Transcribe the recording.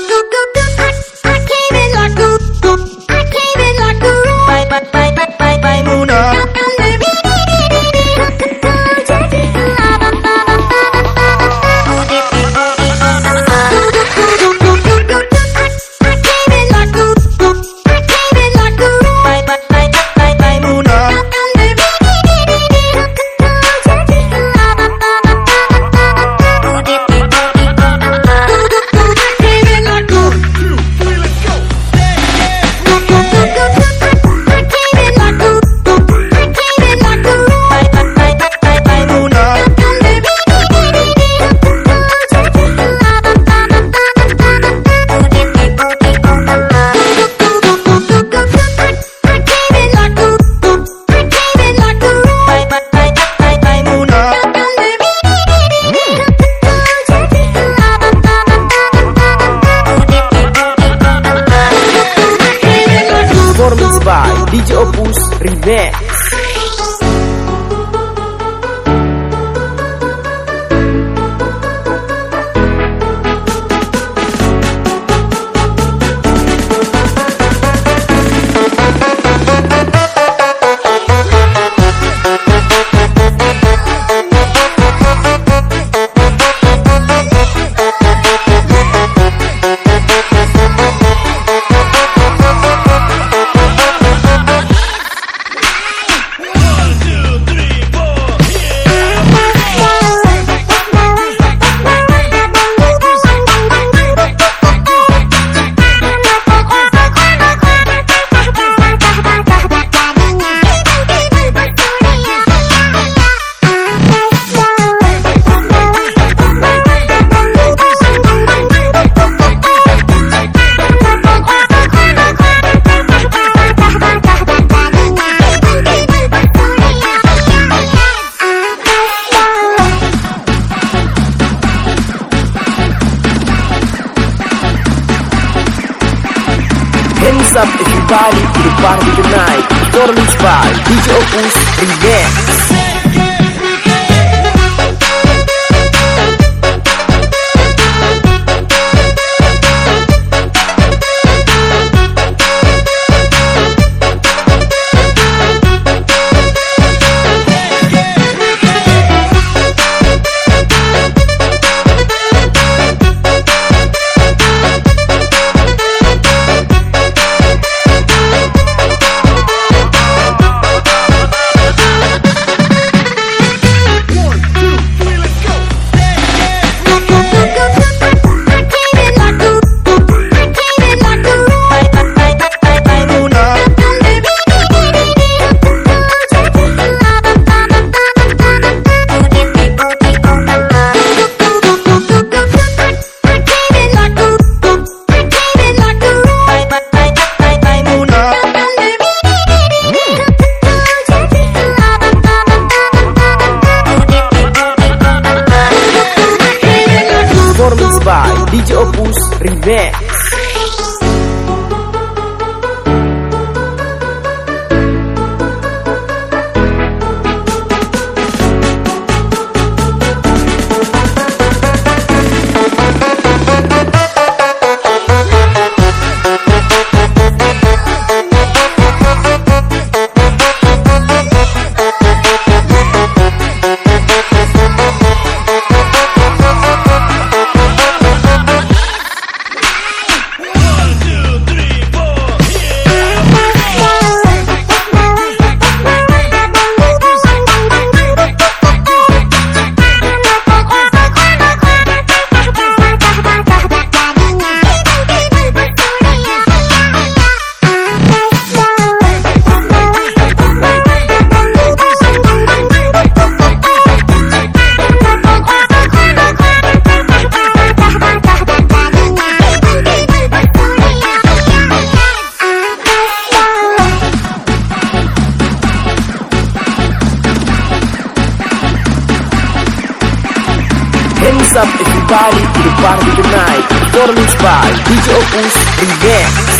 do. DJ Opus Remix Hands up everybody to the party tonight. Performance by DJ Opus Remix Hands party tonight Performance by DJ Opus Remix